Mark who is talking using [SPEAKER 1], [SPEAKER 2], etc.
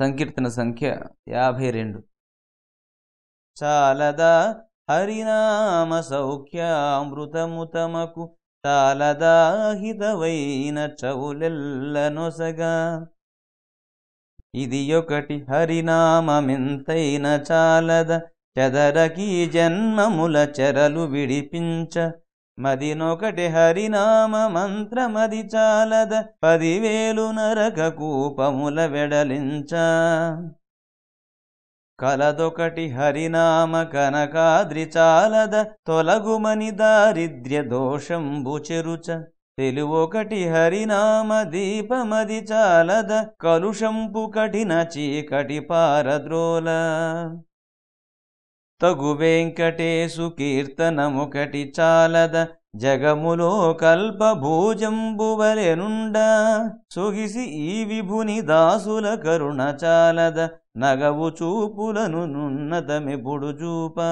[SPEAKER 1] సంకీర్తన సంఖ్య యాభై రెండు చాలదా హరినామ సౌఖ్యామృతము తమకు చాలదా హితవైన చౌలెల్లనొసగా ఇది ఒకటి హరినామమింతైన చాలద చెదరకి జన్మముల చెరలు విడిపించ. మదినొకటి హరినామ మంత్రమది చాలద పదివేలు నరక కూపముల వెడలించ. కలదొకటి హరినామ కనకాద్రి చాలద తొలగుమని దారిద్ర్య దోషంబు చెరుచ. తెలువొకటి హరినామ దీపమది చాలద కలుషంపు కఠిన చీకటి పారద్రోల. తగు వెంకటేశు కీర్తనముకటి చాలద జగములో కల్పభూజంబువలెనుండా. సొగిసి ఈ విభుని దాసుల కరుణ చాలద నగవు చూపులను నున్నతమిపుడు చూపా.